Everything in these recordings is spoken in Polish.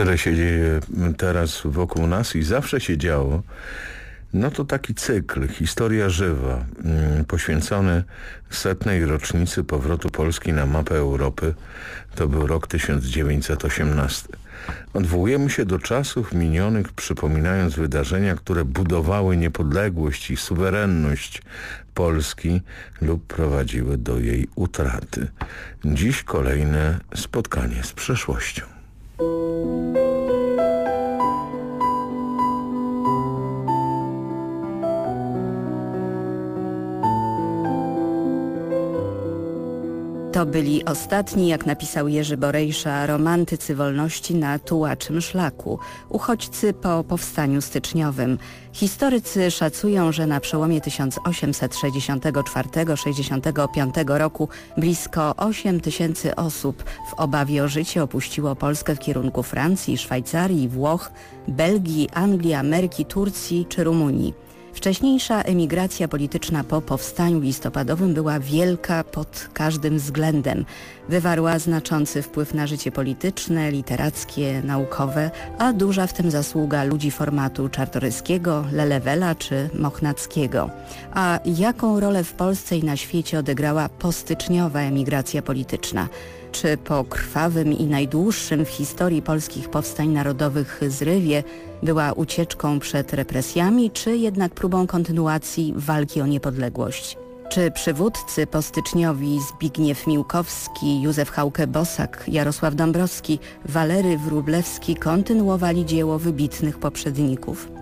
tyle się dzieje teraz wokół nas i zawsze się działo, no to taki cykl, historia żywa, mm, poświęcony setnej rocznicy powrotu Polski na mapę Europy. To był rok 1918. Odwołujemy się do czasów minionych, przypominając wydarzenia, które budowały niepodległość i suwerenność Polski lub prowadziły do jej utraty. Dziś kolejne spotkanie z przeszłością. Thank you. To byli ostatni, jak napisał Jerzy Borejsza, romantycy wolności na tułaczym szlaku, uchodźcy po powstaniu styczniowym. Historycy szacują, że na przełomie 1864-65 roku blisko 8 tysięcy osób w obawie o życie opuściło Polskę w kierunku Francji, Szwajcarii, Włoch, Belgii, Anglii, Ameryki, Turcji czy Rumunii. Wcześniejsza emigracja polityczna po powstaniu listopadowym była wielka pod każdym względem. Wywarła znaczący wpływ na życie polityczne, literackie, naukowe, a duża w tym zasługa ludzi formatu Czartoryskiego, Lelewela czy Mochnackiego. A jaką rolę w Polsce i na świecie odegrała postyczniowa emigracja polityczna? Czy po krwawym i najdłuższym w historii polskich powstań narodowych zrywie była ucieczką przed represjami, czy jednak próbą kontynuacji walki o niepodległość? Czy przywódcy postyczniowi Zbigniew Miłkowski, Józef Hauke-Bosak, Jarosław Dąbrowski, Walery Wróblewski kontynuowali dzieło wybitnych poprzedników?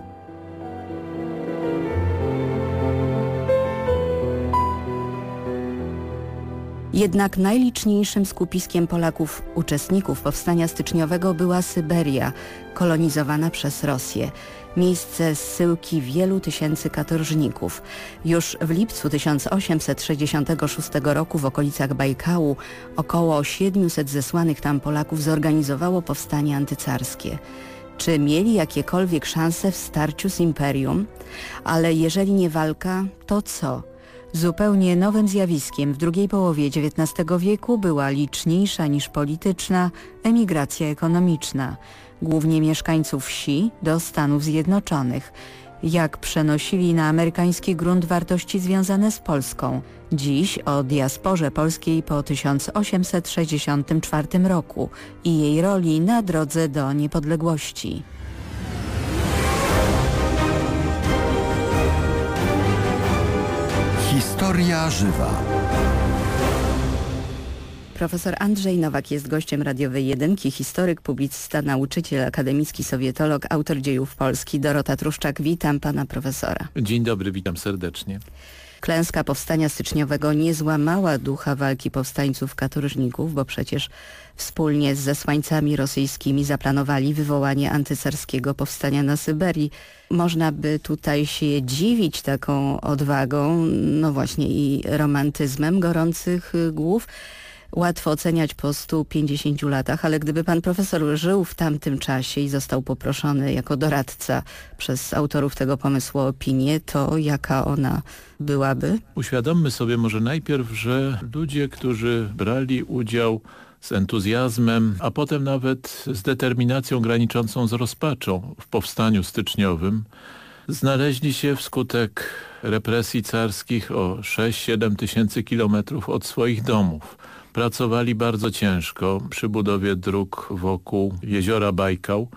Jednak najliczniejszym skupiskiem Polaków uczestników powstania styczniowego była Syberia, kolonizowana przez Rosję. Miejsce zsyłki wielu tysięcy katorżników. Już w lipcu 1866 roku w okolicach Bajkału około 700 zesłanych tam Polaków zorganizowało powstanie antycarskie. Czy mieli jakiekolwiek szanse w starciu z imperium? Ale jeżeli nie walka, to co? Zupełnie nowym zjawiskiem w drugiej połowie XIX wieku była liczniejsza niż polityczna emigracja ekonomiczna, głównie mieszkańców wsi do Stanów Zjednoczonych. Jak przenosili na amerykański grunt wartości związane z Polską. Dziś o diasporze polskiej po 1864 roku i jej roli na drodze do niepodległości. Historia żywa. Profesor Andrzej Nowak jest gościem radiowej jedynki, historyk, publicysta, nauczyciel, akademicki sowietolog, autor dziejów Polski. Dorota Truszczak, witam pana profesora. Dzień dobry, witam serdecznie. Klęska powstania styczniowego nie złamała ducha walki powstańców katorżników, bo przecież wspólnie z zesłańcami rosyjskimi zaplanowali wywołanie antycarskiego powstania na Syberii. Można by tutaj się dziwić taką odwagą, no właśnie i romantyzmem gorących głów, łatwo oceniać po 150 latach, ale gdyby pan profesor żył w tamtym czasie i został poproszony jako doradca przez autorów tego pomysłu o opinię, to jaka ona byłaby? Uświadommy sobie może najpierw, że ludzie, którzy brali udział z entuzjazmem, a potem nawet z determinacją graniczącą z rozpaczą w powstaniu styczniowym, znaleźli się wskutek represji carskich o 6-7 tysięcy kilometrów od swoich domów Pracowali bardzo ciężko przy budowie dróg wokół jeziora Bajkał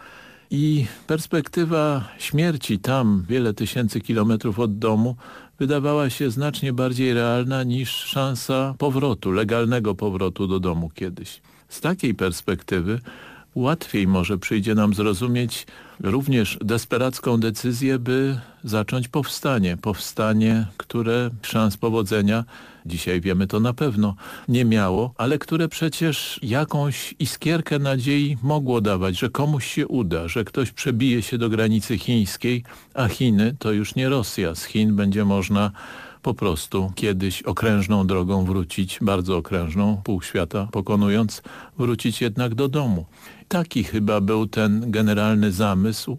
i perspektywa śmierci tam, wiele tysięcy kilometrów od domu, wydawała się znacznie bardziej realna niż szansa powrotu, legalnego powrotu do domu kiedyś. Z takiej perspektywy łatwiej może przyjdzie nam zrozumieć również desperacką decyzję, by zacząć powstanie. Powstanie, które szans powodzenia, dzisiaj wiemy to na pewno, nie miało, ale które przecież jakąś iskierkę nadziei mogło dawać, że komuś się uda, że ktoś przebije się do granicy chińskiej, a Chiny to już nie Rosja. Z Chin będzie można po prostu kiedyś okrężną drogą wrócić, bardzo okrężną, pół świata pokonując, wrócić jednak do domu. Taki chyba był ten generalny zamysł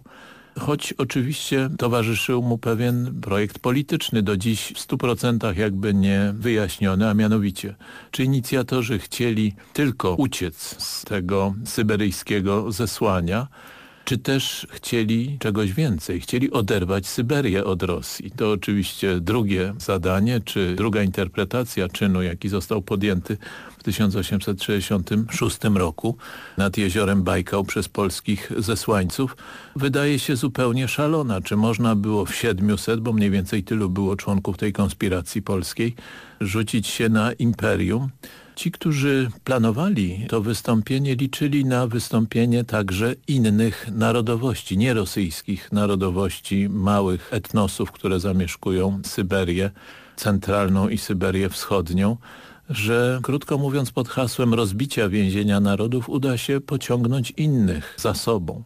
choć oczywiście towarzyszył mu pewien projekt polityczny, do dziś w stu procentach jakby nie wyjaśniony, a mianowicie, czy inicjatorzy chcieli tylko uciec z tego syberyjskiego zesłania, czy też chcieli czegoś więcej, chcieli oderwać Syberię od Rosji. To oczywiście drugie zadanie, czy druga interpretacja czynu, jaki został podjęty w 1866 roku nad jeziorem Bajkał przez polskich zesłańców, wydaje się zupełnie szalona. Czy można było w 700, bo mniej więcej tylu było członków tej konspiracji polskiej, rzucić się na imperium, Ci, którzy planowali to wystąpienie, liczyli na wystąpienie także innych narodowości, nie rosyjskich narodowości, małych etnosów, które zamieszkują Syberię centralną i Syberię wschodnią, że krótko mówiąc pod hasłem rozbicia więzienia narodów uda się pociągnąć innych za sobą.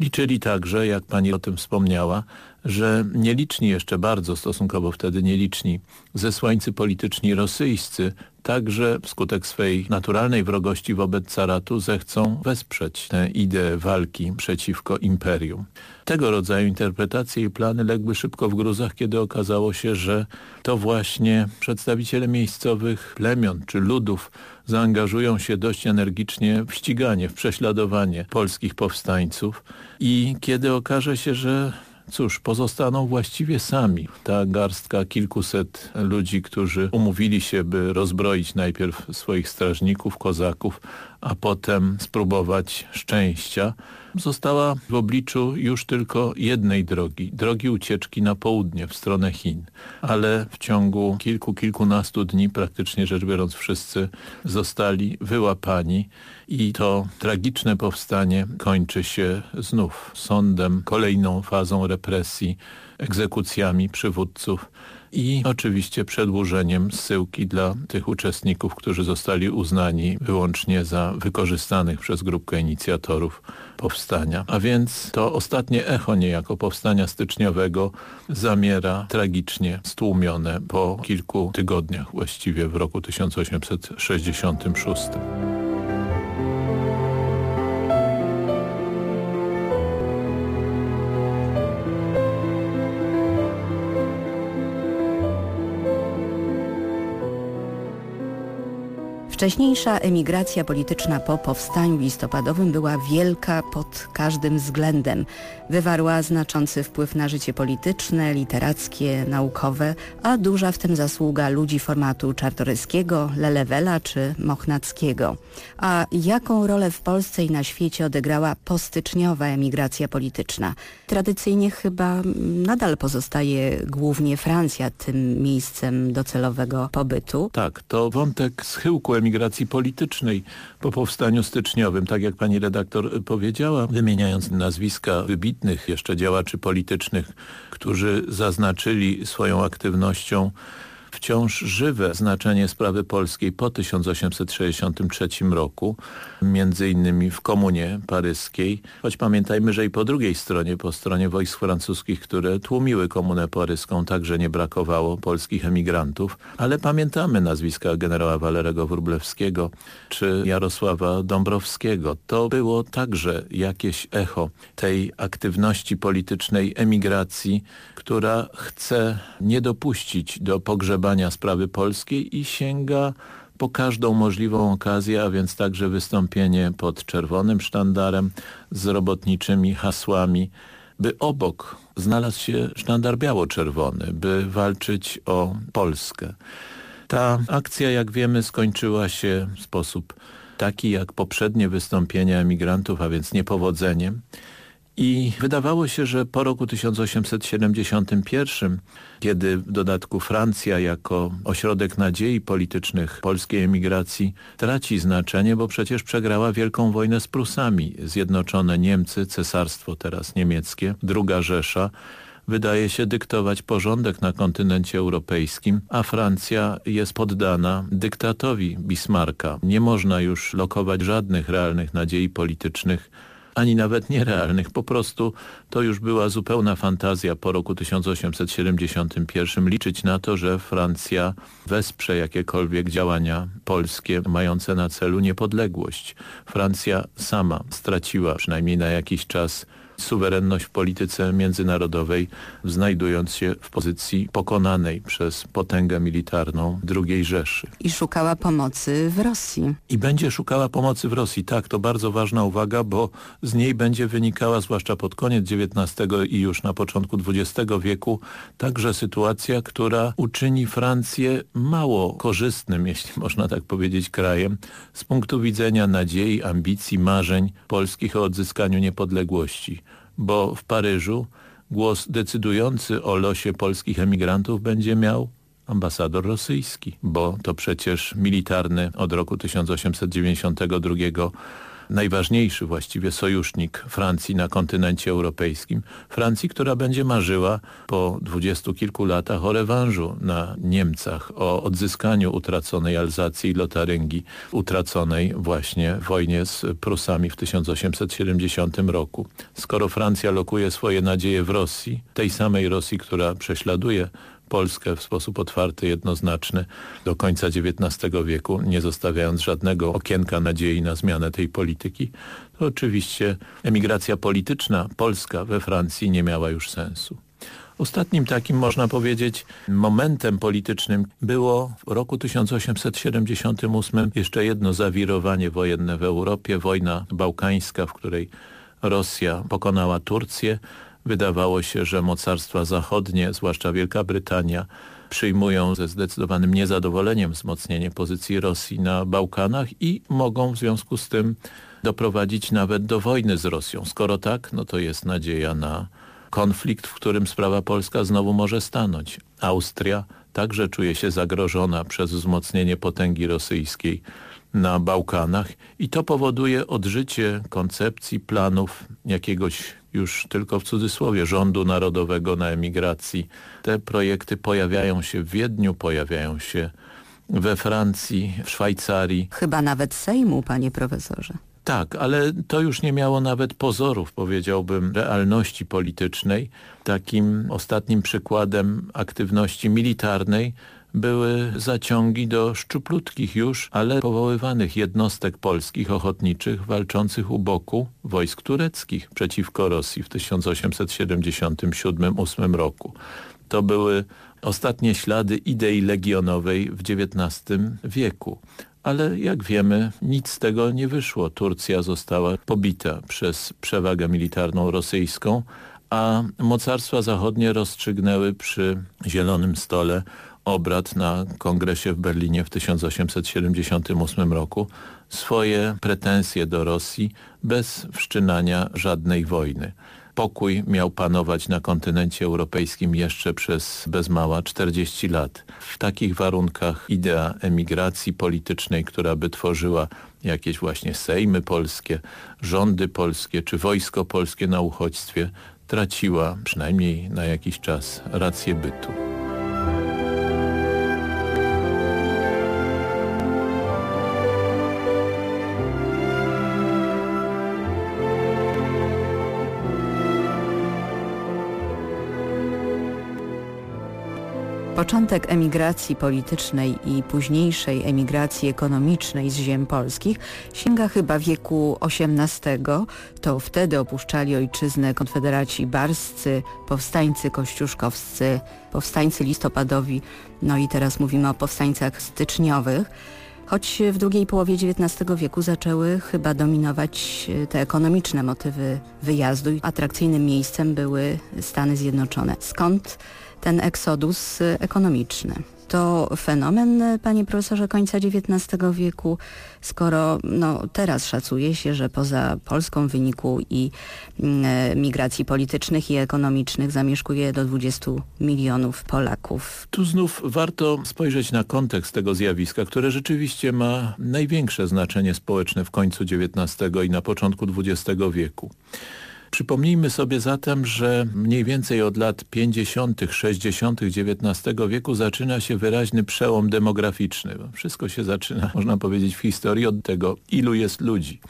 Liczyli także, jak pani o tym wspomniała, że nieliczni jeszcze bardzo stosunkowo wtedy nieliczni zesłańcy polityczni rosyjscy także wskutek swej naturalnej wrogości wobec caratu zechcą wesprzeć tę ideę walki przeciwko imperium. Tego rodzaju interpretacje i plany legły szybko w gruzach, kiedy okazało się, że to właśnie przedstawiciele miejscowych plemion czy ludów zaangażują się dość energicznie w ściganie, w prześladowanie polskich powstańców i kiedy okaże się, że cóż, pozostaną właściwie sami. Ta garstka kilkuset ludzi, którzy umówili się, by rozbroić najpierw swoich strażników, kozaków, a potem spróbować szczęścia, została w obliczu już tylko jednej drogi, drogi ucieczki na południe, w stronę Chin. Ale w ciągu kilku, kilkunastu dni, praktycznie rzecz biorąc wszyscy, zostali wyłapani i to tragiczne powstanie kończy się znów sądem, kolejną fazą represji, egzekucjami przywódców i oczywiście przedłużeniem zsyłki dla tych uczestników, którzy zostali uznani wyłącznie za wykorzystanych przez grupkę inicjatorów powstania. A więc to ostatnie echo niejako powstania styczniowego zamiera tragicznie stłumione po kilku tygodniach właściwie w roku 1866. Wcześniejsza emigracja polityczna po powstaniu listopadowym była wielka pod każdym względem. Wywarła znaczący wpływ na życie polityczne, literackie, naukowe, a duża w tym zasługa ludzi formatu czartoryskiego, Lelewela czy Mochnackiego. A jaką rolę w Polsce i na świecie odegrała postyczniowa emigracja polityczna? Tradycyjnie chyba nadal pozostaje głównie Francja tym miejscem docelowego pobytu. Tak, to wątek schyłku emigracji emigracji politycznej po powstaniu styczniowym. Tak jak pani redaktor powiedziała, wymieniając nazwiska wybitnych jeszcze działaczy politycznych, którzy zaznaczyli swoją aktywnością wciąż żywe znaczenie sprawy polskiej po 1863 roku, między innymi w Komunie Paryskiej, choć pamiętajmy, że i po drugiej stronie, po stronie wojsk francuskich, które tłumiły Komunę Paryską, także nie brakowało polskich emigrantów, ale pamiętamy nazwiska generała Walerego Wróblewskiego czy Jarosława Dąbrowskiego. To było także jakieś echo tej aktywności politycznej emigracji, która chce nie dopuścić do sprawy polskiej i sięga po każdą możliwą okazję, a więc także wystąpienie pod czerwonym sztandarem z robotniczymi hasłami, by obok znalazł się sztandar biało-czerwony, by walczyć o Polskę. Ta akcja, jak wiemy, skończyła się w sposób taki jak poprzednie wystąpienia emigrantów, a więc niepowodzeniem. I wydawało się, że po roku 1871, kiedy w dodatku Francja jako ośrodek nadziei politycznych polskiej emigracji traci znaczenie, bo przecież przegrała wielką wojnę z Prusami. Zjednoczone Niemcy, cesarstwo teraz niemieckie, druga Rzesza, wydaje się dyktować porządek na kontynencie europejskim, a Francja jest poddana dyktatowi Bismarcka. Nie można już lokować żadnych realnych nadziei politycznych ani nawet nierealnych. Po prostu to już była zupełna fantazja po roku 1871 liczyć na to, że Francja wesprze jakiekolwiek działania polskie mające na celu niepodległość. Francja sama straciła przynajmniej na jakiś czas suwerenność w polityce międzynarodowej, znajdując się w pozycji pokonanej przez potęgę militarną II Rzeszy. I szukała pomocy w Rosji. I będzie szukała pomocy w Rosji. Tak, to bardzo ważna uwaga, bo z niej będzie wynikała, zwłaszcza pod koniec XIX i już na początku XX wieku, także sytuacja, która uczyni Francję mało korzystnym, jeśli można tak powiedzieć, krajem z punktu widzenia nadziei, ambicji, marzeń polskich o odzyskaniu niepodległości. Bo w Paryżu głos decydujący o losie polskich emigrantów będzie miał ambasador rosyjski, bo to przecież militarny od roku 1892 najważniejszy właściwie sojusznik Francji na kontynencie europejskim. Francji, która będzie marzyła po dwudziestu kilku latach o rewanżu na Niemcach, o odzyskaniu utraconej Alzacji i Lotaryngii, utraconej właśnie w wojnie z Prusami w 1870 roku. Skoro Francja lokuje swoje nadzieje w Rosji, tej samej Rosji, która prześladuje Polskę w sposób otwarty, jednoznaczny do końca XIX wieku, nie zostawiając żadnego okienka nadziei na zmianę tej polityki, to oczywiście emigracja polityczna polska we Francji nie miała już sensu. Ostatnim takim, można powiedzieć, momentem politycznym było w roku 1878 jeszcze jedno zawirowanie wojenne w Europie, wojna bałkańska, w której Rosja pokonała Turcję, Wydawało się, że mocarstwa zachodnie, zwłaszcza Wielka Brytania, przyjmują ze zdecydowanym niezadowoleniem wzmocnienie pozycji Rosji na Bałkanach i mogą w związku z tym doprowadzić nawet do wojny z Rosją. Skoro tak, no to jest nadzieja na konflikt, w którym sprawa polska znowu może stanąć. Austria także czuje się zagrożona przez wzmocnienie potęgi rosyjskiej na Bałkanach i to powoduje odżycie koncepcji, planów jakiegoś już tylko w cudzysłowie rządu narodowego na emigracji. Te projekty pojawiają się w Wiedniu, pojawiają się we Francji, w Szwajcarii. Chyba nawet Sejmu, panie profesorze. Tak, ale to już nie miało nawet pozorów, powiedziałbym, realności politycznej. Takim ostatnim przykładem aktywności militarnej były zaciągi do szczuplutkich już, ale powoływanych jednostek polskich ochotniczych walczących u boku wojsk tureckich przeciwko Rosji w 1877-8 roku. To były ostatnie ślady idei legionowej w XIX wieku. Ale jak wiemy, nic z tego nie wyszło. Turcja została pobita przez przewagę militarną rosyjską, a mocarstwa zachodnie rozstrzygnęły przy zielonym stole obrad na kongresie w Berlinie w 1878 roku swoje pretensje do Rosji bez wszczynania żadnej wojny. Pokój miał panować na kontynencie europejskim jeszcze przez bez mała 40 lat. W takich warunkach idea emigracji politycznej, która by tworzyła jakieś właśnie sejmy polskie, rządy polskie czy wojsko polskie na uchodźstwie traciła przynajmniej na jakiś czas rację bytu. Początek emigracji politycznej i późniejszej emigracji ekonomicznej z ziem polskich sięga chyba wieku XVIII. To wtedy opuszczali ojczyznę konfederaci barscy, powstańcy kościuszkowscy, powstańcy listopadowi, no i teraz mówimy o powstańcach styczniowych choć w drugiej połowie XIX wieku zaczęły chyba dominować e, te ekonomiczne motywy wyjazdu. Atrakcyjnym miejscem były Stany Zjednoczone. Skąd ten eksodus ekonomiczny. To fenomen, panie profesorze, końca XIX wieku, skoro no, teraz szacuje się, że poza Polską w wyniku i mm, migracji politycznych i ekonomicznych zamieszkuje do 20 milionów Polaków. Tu znów warto spojrzeć na kontekst tego zjawiska, które rzeczywiście ma największe znaczenie społeczne w końcu XIX i na początku XX wieku. Przypomnijmy sobie zatem, że mniej więcej od lat 50., 60. XIX wieku zaczyna się wyraźny przełom demograficzny. Wszystko się zaczyna, można powiedzieć, w historii od tego, ilu jest ludzi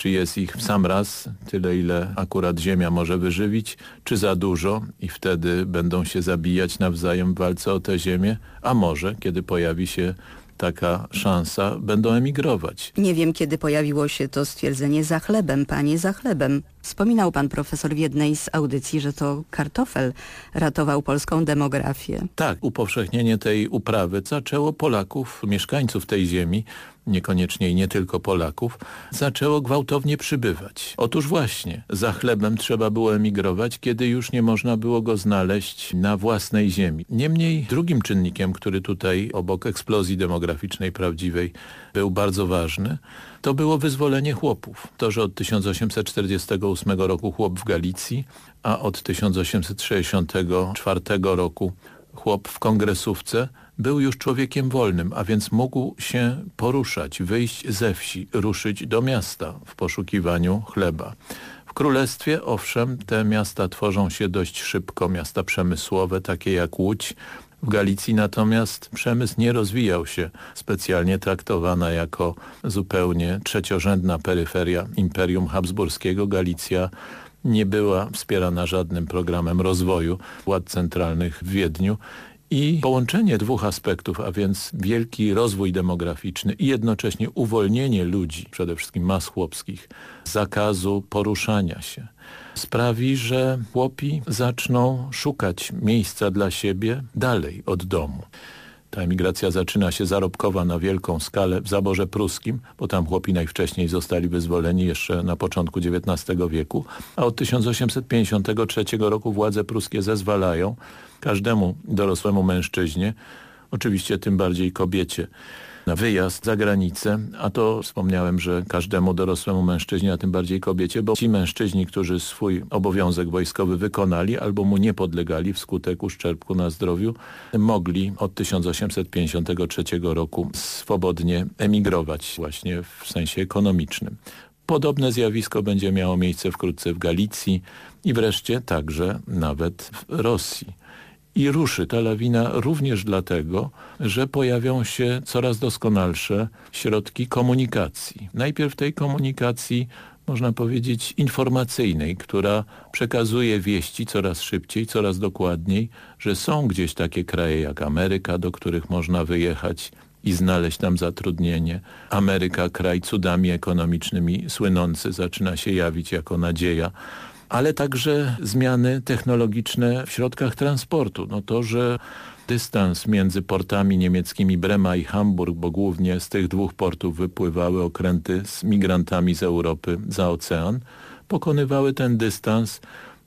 czy jest ich w sam raz, tyle ile akurat ziemia może wyżywić, czy za dużo i wtedy będą się zabijać nawzajem w walce o tę ziemię, a może, kiedy pojawi się taka szansa, będą emigrować. Nie wiem, kiedy pojawiło się to stwierdzenie za chlebem, panie, za chlebem. Wspominał pan profesor w jednej z audycji, że to kartofel ratował polską demografię. Tak, upowszechnienie tej uprawy zaczęło Polaków, mieszkańców tej ziemi, niekoniecznie i nie tylko Polaków, zaczęło gwałtownie przybywać. Otóż właśnie, za chlebem trzeba było emigrować, kiedy już nie można było go znaleźć na własnej ziemi. Niemniej drugim czynnikiem, który tutaj obok eksplozji demograficznej prawdziwej był bardzo ważny, to było wyzwolenie chłopów. To, że od 1848 roku chłop w Galicji, a od 1864 roku chłop w kongresówce był już człowiekiem wolnym, a więc mógł się poruszać, wyjść ze wsi, ruszyć do miasta w poszukiwaniu chleba. W królestwie, owszem, te miasta tworzą się dość szybko, miasta przemysłowe, takie jak Łódź, w Galicji natomiast przemysł nie rozwijał się specjalnie traktowana jako zupełnie trzeciorzędna peryferia Imperium Habsburskiego. Galicja nie była wspierana żadnym programem rozwoju władz centralnych w Wiedniu i połączenie dwóch aspektów, a więc wielki rozwój demograficzny i jednocześnie uwolnienie ludzi, przede wszystkim mas chłopskich, zakazu poruszania się, sprawi, że chłopi zaczną szukać miejsca dla siebie dalej od domu. Ta emigracja zaczyna się zarobkowa na wielką skalę w zaborze pruskim, bo tam chłopi najwcześniej zostali wyzwoleni jeszcze na początku XIX wieku, a od 1853 roku władze pruskie zezwalają każdemu dorosłemu mężczyźnie, oczywiście tym bardziej kobiecie, na wyjazd za granicę, a to wspomniałem, że każdemu dorosłemu mężczyźnie, a tym bardziej kobiecie, bo ci mężczyźni, którzy swój obowiązek wojskowy wykonali albo mu nie podlegali wskutek uszczerbku na zdrowiu, mogli od 1853 roku swobodnie emigrować właśnie w sensie ekonomicznym. Podobne zjawisko będzie miało miejsce wkrótce w Galicji i wreszcie także nawet w Rosji. I ruszy ta lawina również dlatego, że pojawią się coraz doskonalsze środki komunikacji. Najpierw tej komunikacji można powiedzieć informacyjnej, która przekazuje wieści coraz szybciej, coraz dokładniej, że są gdzieś takie kraje jak Ameryka, do których można wyjechać i znaleźć tam zatrudnienie. Ameryka, kraj cudami ekonomicznymi słynący, zaczyna się jawić jako nadzieja ale także zmiany technologiczne w środkach transportu. No to, że dystans między portami niemieckimi Brema i Hamburg, bo głównie z tych dwóch portów wypływały okręty z migrantami z Europy za ocean, pokonywały ten dystans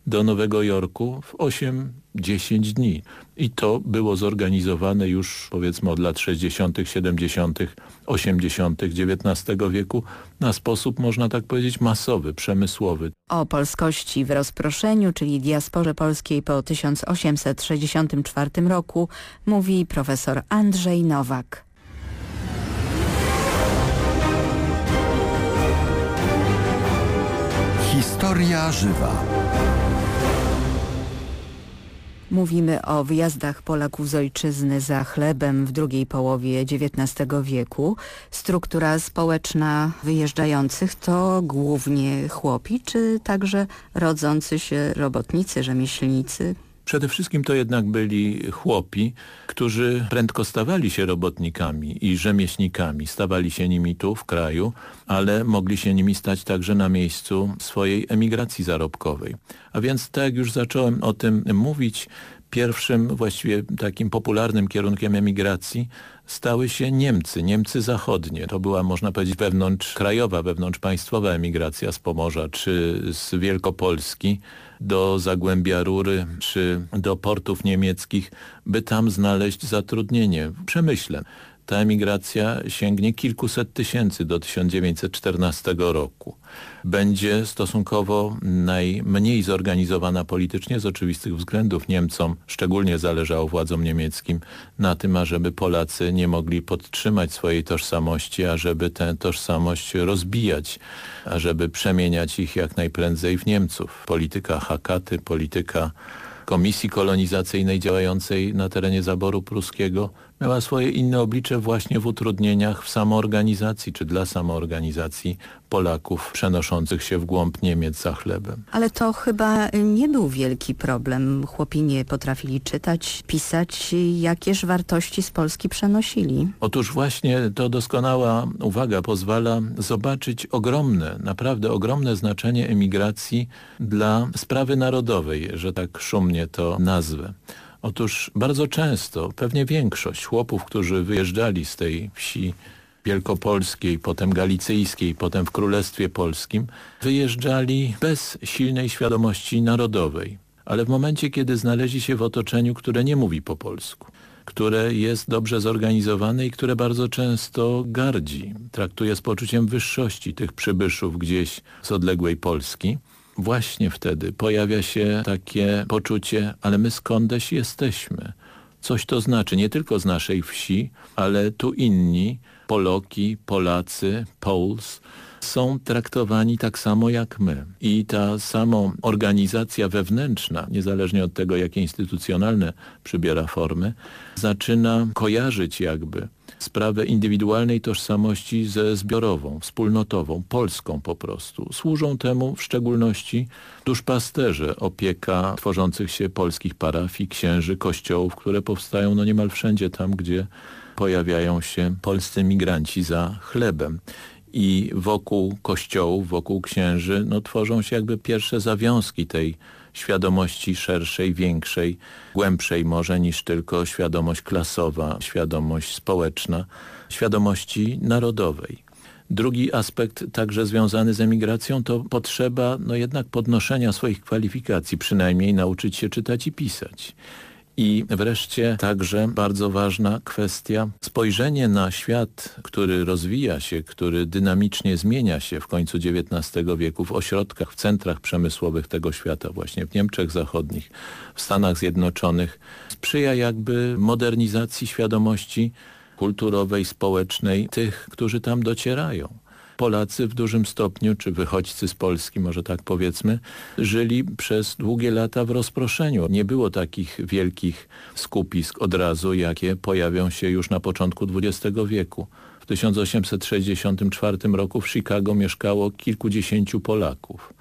do Nowego Jorku w 8-10 dni. I to było zorganizowane już powiedzmy od lat 60., 70., 80. XIX wieku na sposób, można tak powiedzieć, masowy, przemysłowy. O polskości w rozproszeniu, czyli diasporze polskiej po 1864 roku mówi profesor Andrzej Nowak. Historia żywa. Mówimy o wyjazdach Polaków z ojczyzny za chlebem w drugiej połowie XIX wieku. Struktura społeczna wyjeżdżających to głównie chłopi, czy także rodzący się robotnicy, rzemieślnicy? Przede wszystkim to jednak byli chłopi, którzy prędko stawali się robotnikami i rzemieślnikami. Stawali się nimi tu w kraju, ale mogli się nimi stać także na miejscu swojej emigracji zarobkowej. A więc tak jak już zacząłem o tym mówić, pierwszym właściwie takim popularnym kierunkiem emigracji stały się Niemcy, Niemcy zachodnie. To była, można powiedzieć, wewnątrzkrajowa, wewnątrzpaństwowa emigracja z Pomorza czy z Wielkopolski do Zagłębia Rury czy do portów niemieckich, by tam znaleźć zatrudnienie w przemyśle ta emigracja sięgnie kilkuset tysięcy do 1914 roku. Będzie stosunkowo najmniej zorganizowana politycznie z oczywistych względów. Niemcom szczególnie zależało władzom niemieckim na tym, ażeby Polacy nie mogli podtrzymać swojej tożsamości, ażeby tę tożsamość rozbijać, ażeby przemieniać ich jak najprędzej w Niemców. Polityka Hakaty, polityka komisji kolonizacyjnej działającej na terenie zaboru pruskiego miała swoje inne oblicze właśnie w utrudnieniach w samoorganizacji, czy dla samoorganizacji Polaków przenoszących się w głąb Niemiec za chlebem. Ale to chyba nie był wielki problem. Chłopi nie potrafili czytać, pisać. Jakież wartości z Polski przenosili? Otóż właśnie to doskonała uwaga pozwala zobaczyć ogromne, naprawdę ogromne znaczenie emigracji dla sprawy narodowej, że tak szumnie to nazwę. Otóż bardzo często, pewnie większość chłopów, którzy wyjeżdżali z tej wsi wielkopolskiej, potem galicyjskiej, potem w Królestwie Polskim, wyjeżdżali bez silnej świadomości narodowej. Ale w momencie, kiedy znaleźli się w otoczeniu, które nie mówi po polsku, które jest dobrze zorganizowane i które bardzo często gardzi, traktuje z poczuciem wyższości tych przybyszów gdzieś z odległej Polski, właśnie wtedy pojawia się takie poczucie, ale my skądeś jesteśmy. Coś to znaczy, nie tylko z naszej wsi, ale tu inni, Poloki, Polacy, Poles, są traktowani tak samo jak my. I ta sama organizacja wewnętrzna, niezależnie od tego, jakie instytucjonalne przybiera formy, zaczyna kojarzyć jakby sprawę indywidualnej tożsamości ze zbiorową, wspólnotową, polską po prostu. Służą temu w szczególności duszpasterze, opieka tworzących się polskich parafii, księży, kościołów, które powstają no niemal wszędzie tam, gdzie pojawiają się polscy migranci za chlebem i wokół kościołów, wokół księży no, tworzą się jakby pierwsze zawiązki tej świadomości szerszej, większej, głębszej może niż tylko świadomość klasowa, świadomość społeczna, świadomości narodowej. Drugi aspekt także związany z emigracją to potrzeba no jednak podnoszenia swoich kwalifikacji, przynajmniej nauczyć się czytać i pisać. I wreszcie także bardzo ważna kwestia, spojrzenie na świat, który rozwija się, który dynamicznie zmienia się w końcu XIX wieku w ośrodkach, w centrach przemysłowych tego świata, właśnie w Niemczech Zachodnich, w Stanach Zjednoczonych, sprzyja jakby modernizacji świadomości kulturowej, społecznej tych, którzy tam docierają. Polacy w dużym stopniu, czy wychodźcy z Polski, może tak powiedzmy, żyli przez długie lata w rozproszeniu. Nie było takich wielkich skupisk od razu, jakie pojawią się już na początku XX wieku. W 1864 roku w Chicago mieszkało kilkudziesięciu Polaków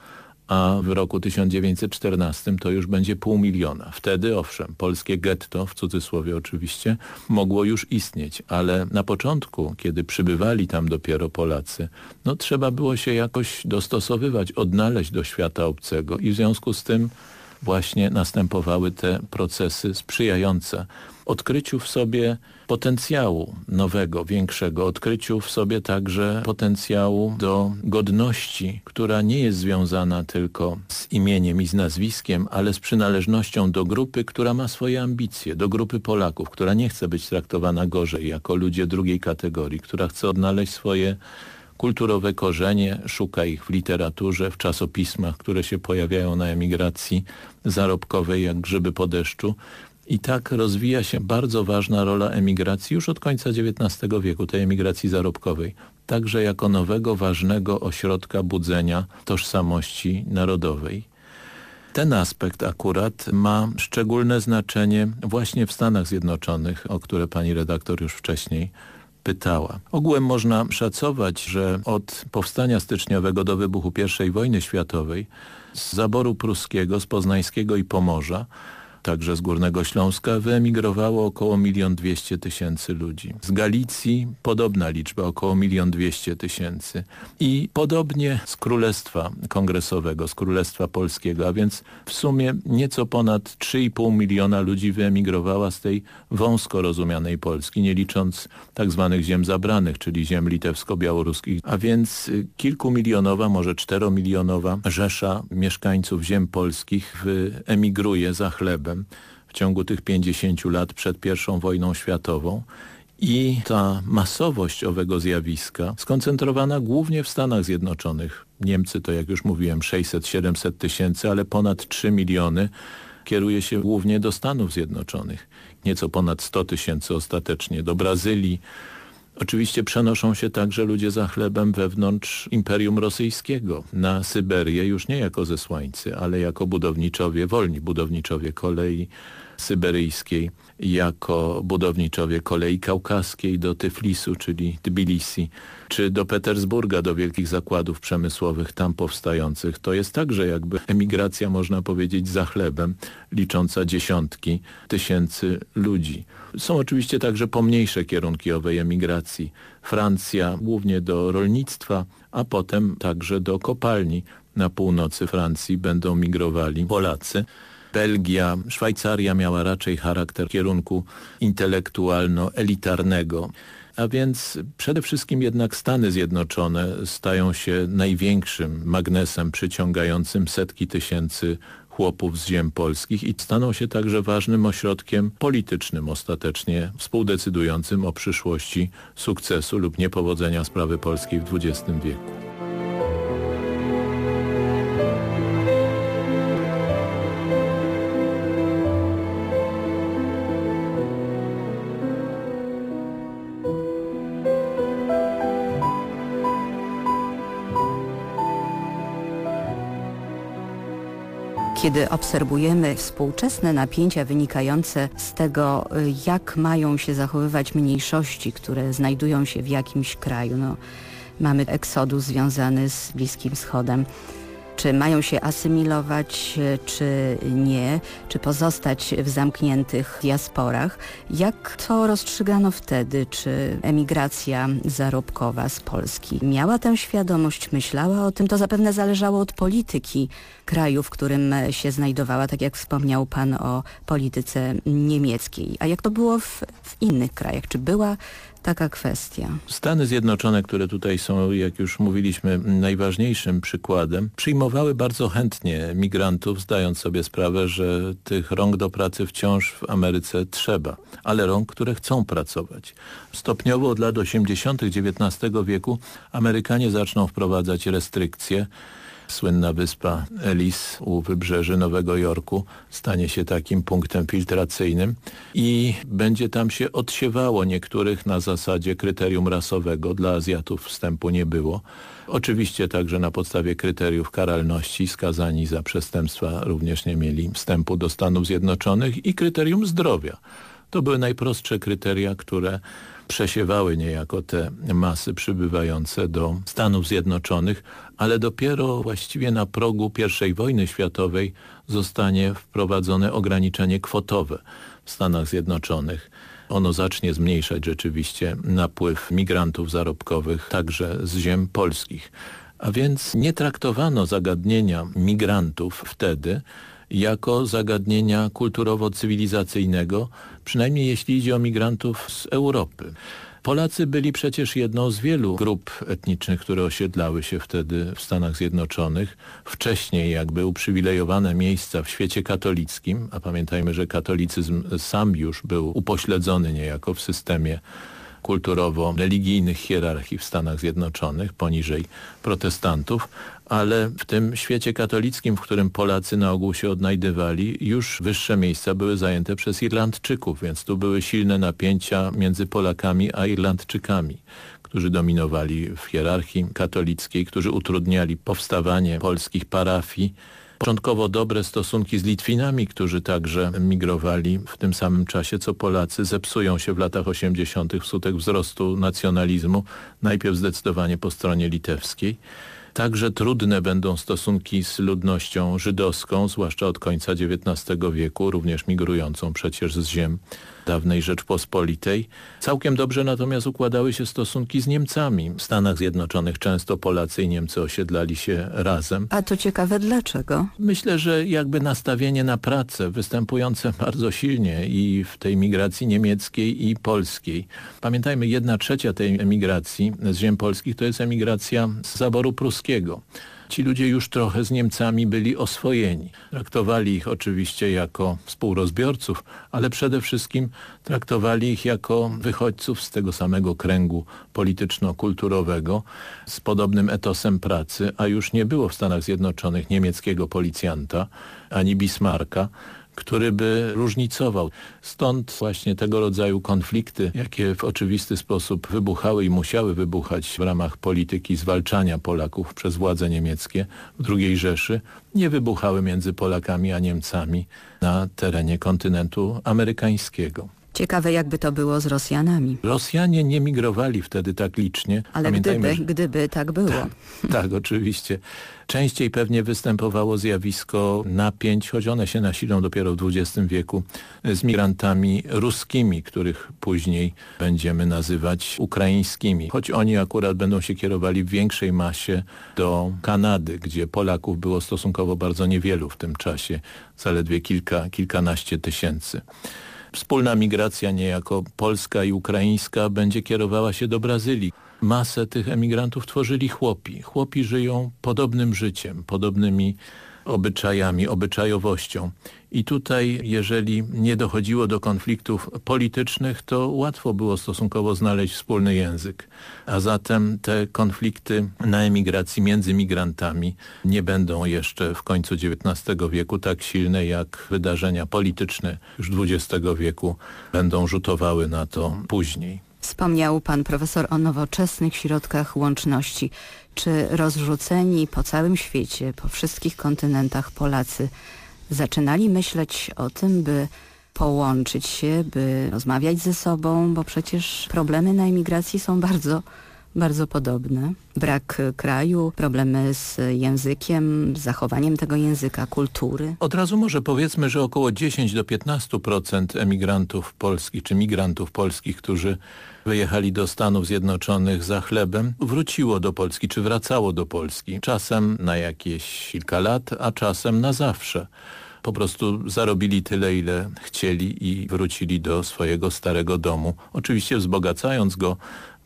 a w roku 1914 to już będzie pół miliona. Wtedy, owszem, polskie getto, w cudzysłowie oczywiście, mogło już istnieć, ale na początku, kiedy przybywali tam dopiero Polacy, no trzeba było się jakoś dostosowywać, odnaleźć do świata obcego i w związku z tym właśnie następowały te procesy sprzyjające odkryciu w sobie potencjału nowego, większego, odkryciu w sobie także potencjału do godności, która nie jest związana tylko z imieniem i z nazwiskiem, ale z przynależnością do grupy, która ma swoje ambicje, do grupy Polaków, która nie chce być traktowana gorzej jako ludzie drugiej kategorii, która chce odnaleźć swoje kulturowe korzenie, szuka ich w literaturze, w czasopismach, które się pojawiają na emigracji zarobkowej jak grzyby po deszczu. I tak rozwija się bardzo ważna rola emigracji już od końca XIX wieku, tej emigracji zarobkowej, także jako nowego, ważnego ośrodka budzenia tożsamości narodowej. Ten aspekt akurat ma szczególne znaczenie właśnie w Stanach Zjednoczonych, o które pani redaktor już wcześniej pytała. Ogółem można szacować, że od powstania styczniowego do wybuchu I wojny światowej z zaboru pruskiego, z poznańskiego i Pomorza także z Górnego Śląska, wyemigrowało około milion dwieście tysięcy ludzi. Z Galicji podobna liczba, około milion dwieście tysięcy. I podobnie z Królestwa Kongresowego, z Królestwa Polskiego, a więc w sumie nieco ponad 3,5 miliona ludzi wyemigrowała z tej wąsko rozumianej Polski, nie licząc tak zwanych ziem zabranych, czyli ziem litewsko-białoruskich, a więc kilkumilionowa, może czteromilionowa rzesza mieszkańców ziem polskich emigruje za chlebem w ciągu tych 50 lat przed I wojną światową i ta masowość owego zjawiska skoncentrowana głównie w Stanach Zjednoczonych. Niemcy to jak już mówiłem 600-700 tysięcy, ale ponad 3 miliony kieruje się głównie do Stanów Zjednoczonych. Nieco ponad 100 tysięcy ostatecznie do Brazylii, Oczywiście przenoszą się także ludzie za chlebem wewnątrz Imperium Rosyjskiego. Na Syberię już nie jako zesłańcy, ale jako budowniczowie, wolni budowniczowie kolei, syberyjskiej, jako budowniczowie kolei kaukaskiej do Tyflisu, czyli Tbilisi, czy do Petersburga, do wielkich zakładów przemysłowych tam powstających. To jest także jakby emigracja, można powiedzieć, za chlebem, licząca dziesiątki tysięcy ludzi. Są oczywiście także pomniejsze kierunki owej emigracji. Francja głównie do rolnictwa, a potem także do kopalni. Na północy Francji będą migrowali Polacy. Belgia, Szwajcaria miała raczej charakter kierunku intelektualno-elitarnego. A więc przede wszystkim jednak Stany Zjednoczone stają się największym magnesem przyciągającym setki tysięcy chłopów z ziem polskich i staną się także ważnym ośrodkiem politycznym ostatecznie, współdecydującym o przyszłości sukcesu lub niepowodzenia sprawy polskiej w XX wieku. Kiedy obserwujemy współczesne napięcia wynikające z tego, jak mają się zachowywać mniejszości, które znajdują się w jakimś kraju, no, mamy eksodus związany z Bliskim Wschodem, czy mają się asymilować, czy nie, czy pozostać w zamkniętych diasporach. Jak to rozstrzygano wtedy? Czy emigracja zarobkowa z Polski miała tę świadomość, myślała o tym? To zapewne zależało od polityki kraju, w którym się znajdowała, tak jak wspomniał Pan o polityce niemieckiej. A jak to było w, w innych krajach? Czy była taka kwestia. Stany Zjednoczone, które tutaj są, jak już mówiliśmy, najważniejszym przykładem, przyjmowały bardzo chętnie migrantów, zdając sobie sprawę, że tych rąk do pracy wciąż w Ameryce trzeba, ale rąk, które chcą pracować. Stopniowo od lat 80. XIX wieku Amerykanie zaczną wprowadzać restrykcje, Słynna wyspa Ellis u wybrzeży Nowego Jorku stanie się takim punktem filtracyjnym i będzie tam się odsiewało niektórych na zasadzie kryterium rasowego. Dla Azjatów wstępu nie było. Oczywiście także na podstawie kryteriów karalności skazani za przestępstwa również nie mieli wstępu do Stanów Zjednoczonych i kryterium zdrowia. To były najprostsze kryteria, które przesiewały niejako te masy przybywające do Stanów Zjednoczonych, ale dopiero właściwie na progu I wojny światowej zostanie wprowadzone ograniczenie kwotowe w Stanach Zjednoczonych. Ono zacznie zmniejszać rzeczywiście napływ migrantów zarobkowych także z ziem polskich. A więc nie traktowano zagadnienia migrantów wtedy jako zagadnienia kulturowo-cywilizacyjnego, przynajmniej jeśli idzie o migrantów z Europy. Polacy byli przecież jedną z wielu grup etnicznych, które osiedlały się wtedy w Stanach Zjednoczonych. Wcześniej jakby uprzywilejowane miejsca w świecie katolickim, a pamiętajmy, że katolicyzm sam już był upośledzony niejako w systemie kulturowo-religijnych hierarchii w Stanach Zjednoczonych poniżej protestantów, ale w tym świecie katolickim, w którym Polacy na ogół się odnajdywali, już wyższe miejsca były zajęte przez Irlandczyków, więc tu były silne napięcia między Polakami a Irlandczykami którzy dominowali w hierarchii katolickiej, którzy utrudniali powstawanie polskich parafii, początkowo dobre stosunki z Litwinami, którzy także migrowali w tym samym czasie co Polacy, zepsują się w latach 80. wskutek wzrostu nacjonalizmu, najpierw zdecydowanie po stronie litewskiej. Także trudne będą stosunki z ludnością żydowską, zwłaszcza od końca XIX wieku, również migrującą przecież z ziem dawnej Rzeczpospolitej. Całkiem dobrze natomiast układały się stosunki z Niemcami. W Stanach Zjednoczonych często Polacy i Niemcy osiedlali się razem. A to ciekawe dlaczego? Myślę, że jakby nastawienie na pracę występujące bardzo silnie i w tej migracji niemieckiej i polskiej. Pamiętajmy, jedna trzecia tej emigracji z ziem polskich to jest emigracja z zaboru pruskiego ci ludzie już trochę z Niemcami byli oswojeni. Traktowali ich oczywiście jako współrozbiorców, ale przede wszystkim traktowali ich jako wychodźców z tego samego kręgu polityczno-kulturowego z podobnym etosem pracy, a już nie było w Stanach Zjednoczonych niemieckiego policjanta ani Bismarcka, który by różnicował. Stąd właśnie tego rodzaju konflikty, jakie w oczywisty sposób wybuchały i musiały wybuchać w ramach polityki zwalczania Polaków przez władze niemieckie w II Rzeszy, nie wybuchały między Polakami a Niemcami na terenie kontynentu amerykańskiego. Ciekawe jakby to było z Rosjanami. Rosjanie nie migrowali wtedy tak licznie. Ale gdyby, że... gdyby tak było. Tak, tak, oczywiście. Częściej pewnie występowało zjawisko napięć, choć one się nasilą dopiero w XX wieku, z migrantami ruskimi, których później będziemy nazywać ukraińskimi. Choć oni akurat będą się kierowali w większej masie do Kanady, gdzie Polaków było stosunkowo bardzo niewielu w tym czasie, zaledwie kilka, kilkanaście tysięcy. Wspólna migracja niejako polska i ukraińska będzie kierowała się do Brazylii. Masę tych emigrantów tworzyli chłopi. Chłopi żyją podobnym życiem, podobnymi obyczajami, obyczajowością. I tutaj, jeżeli nie dochodziło do konfliktów politycznych, to łatwo było stosunkowo znaleźć wspólny język. A zatem te konflikty na emigracji między migrantami nie będą jeszcze w końcu XIX wieku tak silne, jak wydarzenia polityczne już XX wieku będą rzutowały na to później. Wspomniał pan profesor o nowoczesnych środkach łączności. Czy rozrzuceni po całym świecie, po wszystkich kontynentach Polacy zaczynali myśleć o tym, by połączyć się, by rozmawiać ze sobą, bo przecież problemy na emigracji są bardzo bardzo podobne. Brak kraju, problemy z językiem, z zachowaniem tego języka, kultury. Od razu może powiedzmy, że około 10 do 15% emigrantów polskich czy migrantów polskich, którzy wyjechali do Stanów Zjednoczonych za chlebem, wróciło do Polski czy wracało do Polski. Czasem na jakieś kilka lat, a czasem na zawsze po prostu zarobili tyle, ile chcieli i wrócili do swojego starego domu. Oczywiście wzbogacając go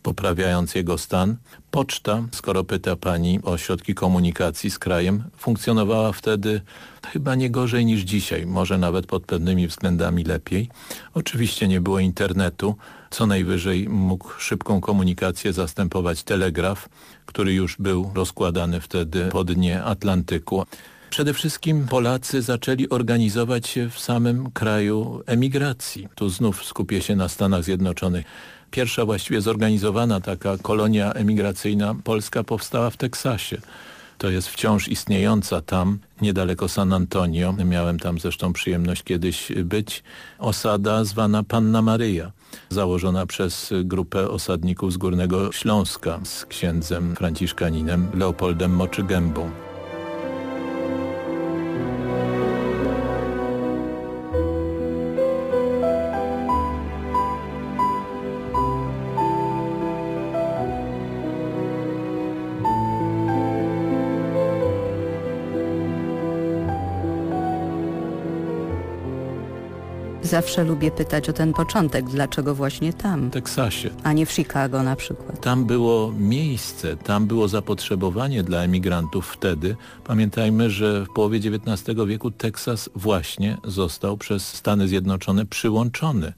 poprawiając jego stan. Poczta, skoro pyta pani o środki komunikacji z krajem, funkcjonowała wtedy chyba nie gorzej niż dzisiaj, może nawet pod pewnymi względami lepiej. Oczywiście nie było internetu, co najwyżej mógł szybką komunikację zastępować telegraf, który już był rozkładany wtedy po dnie Atlantyku. Przede wszystkim Polacy zaczęli organizować się w samym kraju emigracji. Tu znów skupię się na Stanach Zjednoczonych. Pierwsza właściwie zorganizowana taka kolonia emigracyjna polska powstała w Teksasie. To jest wciąż istniejąca tam, niedaleko San Antonio. Miałem tam zresztą przyjemność kiedyś być. Osada zwana Panna Maryja, założona przez grupę osadników z Górnego Śląska z księdzem franciszkaninem Leopoldem Moczygębą. Zawsze lubię pytać o ten początek, dlaczego właśnie tam? W Teksasie. A nie w Chicago na przykład. Tam było miejsce, tam było zapotrzebowanie dla emigrantów wtedy. Pamiętajmy, że w połowie XIX wieku Teksas właśnie został przez Stany Zjednoczone przyłączony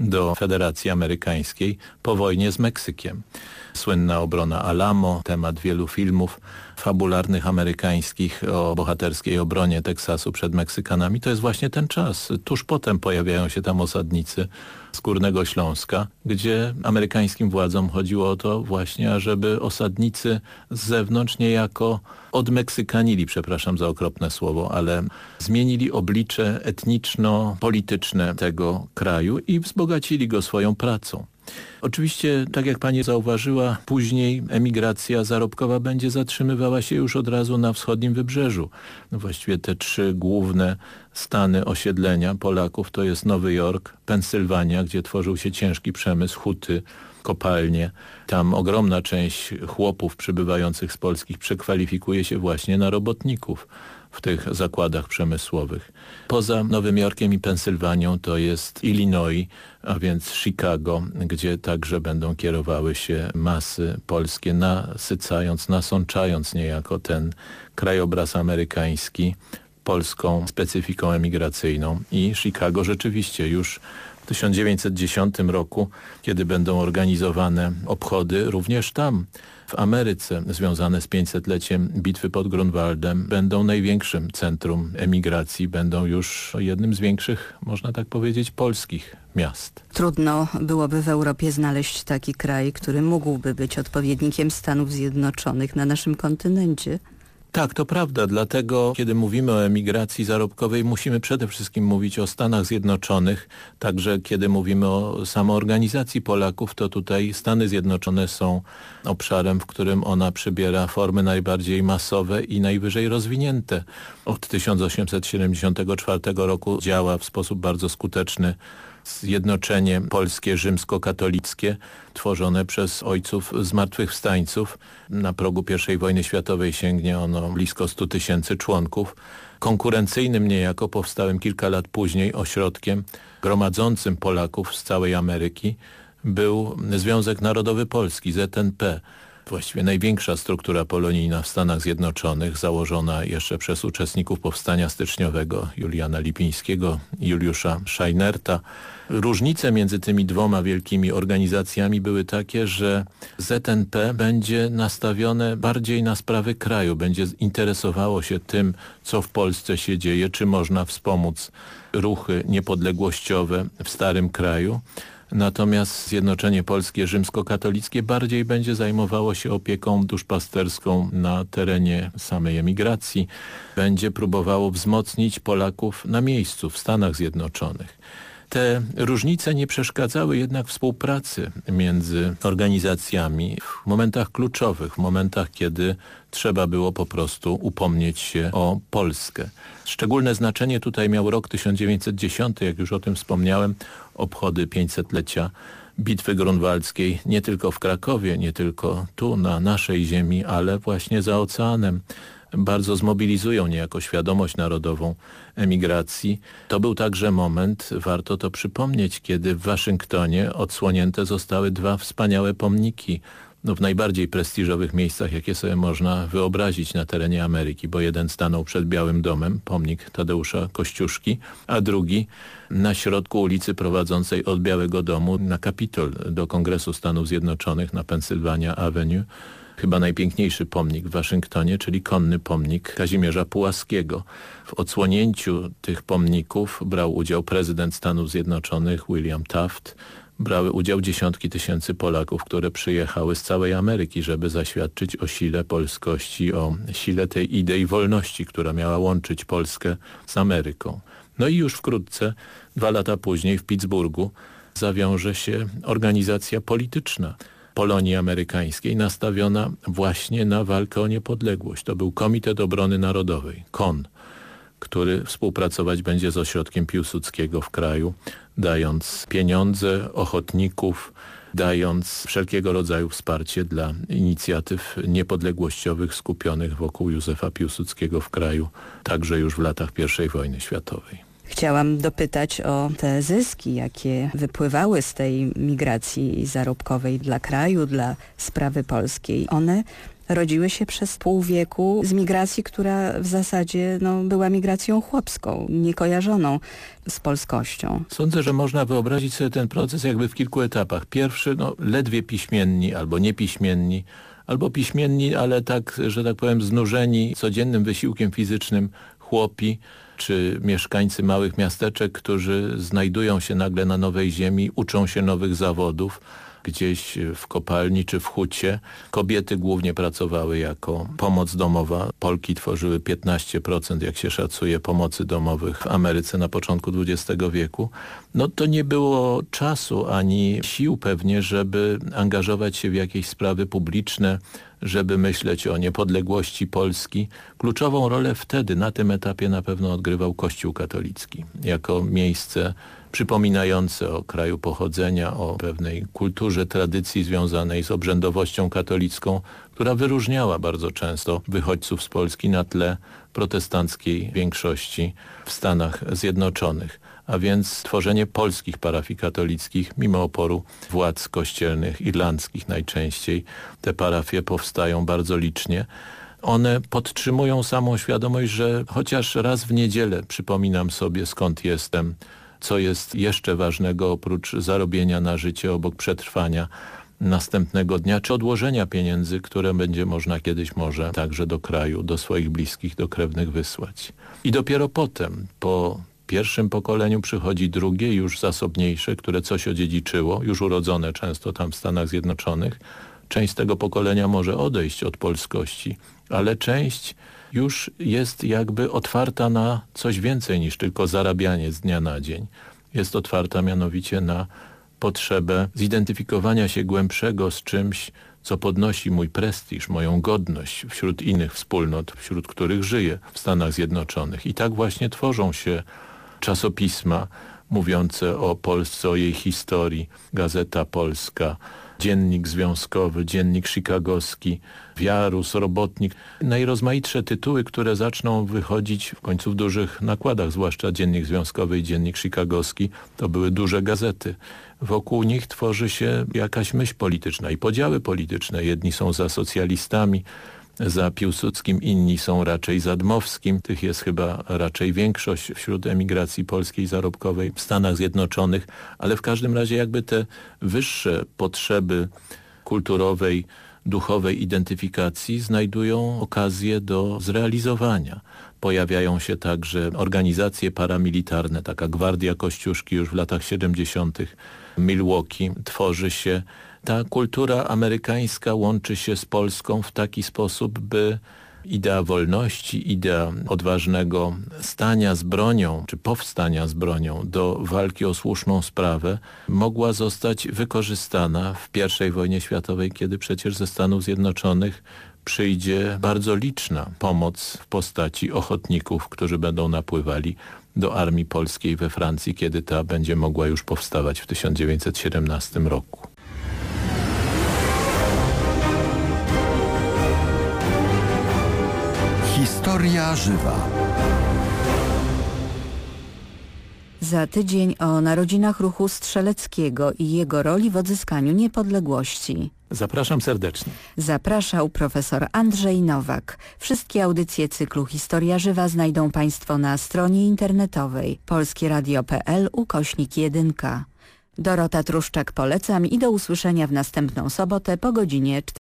do Federacji Amerykańskiej po wojnie z Meksykiem. Słynna obrona Alamo, temat wielu filmów fabularnych amerykańskich o bohaterskiej obronie Teksasu przed Meksykanami. To jest właśnie ten czas. Tuż potem pojawiają się tam osadnicy z Górnego Śląska, gdzie amerykańskim władzom chodziło o to właśnie, ażeby osadnicy z zewnątrz niejako odmeksykanili, przepraszam za okropne słowo, ale zmienili oblicze etniczno-polityczne tego kraju i wzbogacili go swoją pracą. Oczywiście, tak jak pani zauważyła, później emigracja zarobkowa będzie zatrzymywała się już od razu na wschodnim wybrzeżu. No właściwie te trzy główne stany osiedlenia Polaków to jest Nowy Jork, Pensylwania, gdzie tworzył się ciężki przemysł, huty, kopalnie. Tam ogromna część chłopów przybywających z Polskich przekwalifikuje się właśnie na robotników w tych zakładach przemysłowych. Poza Nowym Jorkiem i Pensylwanią to jest Illinois, a więc Chicago, gdzie także będą kierowały się masy polskie, nasycając, nasączając niejako ten krajobraz amerykański polską specyfiką emigracyjną i Chicago rzeczywiście już w 1910 roku, kiedy będą organizowane obchody, również tam w Ameryce związane z 500-leciem bitwy pod Grunwaldem będą największym centrum emigracji, będą już jednym z większych, można tak powiedzieć, polskich miast. Trudno byłoby w Europie znaleźć taki kraj, który mógłby być odpowiednikiem Stanów Zjednoczonych na naszym kontynencie. Tak, to prawda. Dlatego, kiedy mówimy o emigracji zarobkowej, musimy przede wszystkim mówić o Stanach Zjednoczonych. Także, kiedy mówimy o samoorganizacji Polaków, to tutaj Stany Zjednoczone są obszarem, w którym ona przybiera formy najbardziej masowe i najwyżej rozwinięte. Od 1874 roku działa w sposób bardzo skuteczny Zjednoczenie Polskie Rzymskokatolickie tworzone przez ojców zmartwychwstańców. Na progu I wojny światowej sięgnie ono blisko 100 tysięcy członków. Konkurencyjnym niejako powstałym kilka lat później ośrodkiem gromadzącym Polaków z całej Ameryki był Związek Narodowy Polski, ZNP, właściwie największa struktura polonijna w Stanach Zjednoczonych, założona jeszcze przez uczestników powstania styczniowego Juliana Lipińskiego, Juliusza Scheinerta. Różnice między tymi dwoma wielkimi organizacjami były takie, że ZNP będzie nastawione bardziej na sprawy kraju, będzie interesowało się tym, co w Polsce się dzieje, czy można wspomóc ruchy niepodległościowe w starym kraju, Natomiast Zjednoczenie Polskie Rzymskokatolickie bardziej będzie zajmowało się opieką duszpasterską na terenie samej emigracji. Będzie próbowało wzmocnić Polaków na miejscu w Stanach Zjednoczonych. Te różnice nie przeszkadzały jednak współpracy między organizacjami w momentach kluczowych, w momentach, kiedy trzeba było po prostu upomnieć się o Polskę. Szczególne znaczenie tutaj miał rok 1910, jak już o tym wspomniałem, obchody 500-lecia Bitwy Grunwaldzkiej nie tylko w Krakowie, nie tylko tu na naszej ziemi, ale właśnie za oceanem bardzo zmobilizują niejako świadomość narodową emigracji. To był także moment, warto to przypomnieć, kiedy w Waszyngtonie odsłonięte zostały dwa wspaniałe pomniki no, w najbardziej prestiżowych miejscach, jakie sobie można wyobrazić na terenie Ameryki, bo jeden stanął przed Białym Domem, pomnik Tadeusza Kościuszki, a drugi na środku ulicy prowadzącej od Białego Domu na Kapitol do Kongresu Stanów Zjednoczonych na Pennsylvania Avenue chyba najpiękniejszy pomnik w Waszyngtonie, czyli konny pomnik Kazimierza Pułaskiego. W odsłonięciu tych pomników brał udział prezydent Stanów Zjednoczonych William Taft, brały udział dziesiątki tysięcy Polaków, które przyjechały z całej Ameryki, żeby zaświadczyć o sile polskości, o sile tej idei wolności, która miała łączyć Polskę z Ameryką. No i już wkrótce, dwa lata później w Pittsburghu zawiąże się organizacja polityczna Polonii Amerykańskiej nastawiona właśnie na walkę o niepodległość. To był Komitet Obrony Narodowej, KON, który współpracować będzie z ośrodkiem Piłsudskiego w kraju, dając pieniądze, ochotników, dając wszelkiego rodzaju wsparcie dla inicjatyw niepodległościowych skupionych wokół Józefa Piłsudskiego w kraju, także już w latach I wojny światowej. Chciałam dopytać o te zyski, jakie wypływały z tej migracji zarobkowej dla kraju, dla sprawy polskiej. One rodziły się przez pół wieku z migracji, która w zasadzie no, była migracją chłopską, niekojarzoną z polskością. Sądzę, że można wyobrazić sobie ten proces jakby w kilku etapach. Pierwszy, no, ledwie piśmienni albo niepiśmienni, albo piśmienni, ale tak, że tak powiem, znużeni codziennym wysiłkiem fizycznym chłopi, czy mieszkańcy małych miasteczek, którzy znajdują się nagle na nowej ziemi, uczą się nowych zawodów, gdzieś w kopalni czy w hucie. Kobiety głównie pracowały jako pomoc domowa. Polki tworzyły 15%, jak się szacuje, pomocy domowych w Ameryce na początku XX wieku. No to nie było czasu ani sił pewnie, żeby angażować się w jakieś sprawy publiczne, żeby myśleć o niepodległości Polski. Kluczową rolę wtedy, na tym etapie na pewno odgrywał Kościół katolicki, jako miejsce przypominające o kraju pochodzenia, o pewnej kulturze, tradycji związanej z obrzędowością katolicką, która wyróżniała bardzo często wychodźców z Polski na tle protestanckiej większości w Stanach Zjednoczonych a więc tworzenie polskich parafii katolickich mimo oporu władz kościelnych, irlandzkich najczęściej. Te parafie powstają bardzo licznie. One podtrzymują samą świadomość, że chociaż raz w niedzielę przypominam sobie skąd jestem, co jest jeszcze ważnego oprócz zarobienia na życie obok przetrwania następnego dnia, czy odłożenia pieniędzy, które będzie można kiedyś może także do kraju, do swoich bliskich, do krewnych wysłać. I dopiero potem, po pierwszym pokoleniu przychodzi drugie, już zasobniejsze, które coś odziedziczyło, już urodzone często tam w Stanach Zjednoczonych. Część tego pokolenia może odejść od polskości, ale część już jest jakby otwarta na coś więcej niż tylko zarabianie z dnia na dzień. Jest otwarta mianowicie na potrzebę zidentyfikowania się głębszego z czymś, co podnosi mój prestiż, moją godność wśród innych wspólnot, wśród których żyję w Stanach Zjednoczonych. I tak właśnie tworzą się czasopisma mówiące o Polsce, o jej historii, Gazeta Polska, Dziennik Związkowy, Dziennik Chicagowski, Wiarus, Robotnik. Najrozmaitsze tytuły, które zaczną wychodzić w końcu w dużych nakładach, zwłaszcza Dziennik Związkowy i Dziennik Chicagowski, to były duże gazety. Wokół nich tworzy się jakaś myśl polityczna i podziały polityczne. Jedni są za socjalistami, za Piłsudskim, inni są raczej za Dmowskim. Tych jest chyba raczej większość wśród emigracji polskiej zarobkowej w Stanach Zjednoczonych, ale w każdym razie jakby te wyższe potrzeby kulturowej, duchowej identyfikacji znajdują okazję do zrealizowania. Pojawiają się także organizacje paramilitarne, taka Gwardia Kościuszki już w latach 70. Milwaukee tworzy się ta kultura amerykańska łączy się z Polską w taki sposób, by idea wolności, idea odważnego stania z bronią, czy powstania z bronią do walki o słuszną sprawę mogła zostać wykorzystana w I wojnie światowej, kiedy przecież ze Stanów Zjednoczonych przyjdzie bardzo liczna pomoc w postaci ochotników, którzy będą napływali do armii polskiej we Francji, kiedy ta będzie mogła już powstawać w 1917 roku. Historia żywa. Za tydzień o narodzinach ruchu strzeleckiego i jego roli w odzyskaniu niepodległości. Zapraszam serdecznie. Zapraszał profesor Andrzej Nowak. Wszystkie audycje cyklu Historia Żywa znajdą Państwo na stronie internetowej polskieradio.pl ukośnik 1. Dorota Truszczak polecam i do usłyszenia w następną sobotę po godzinie 14.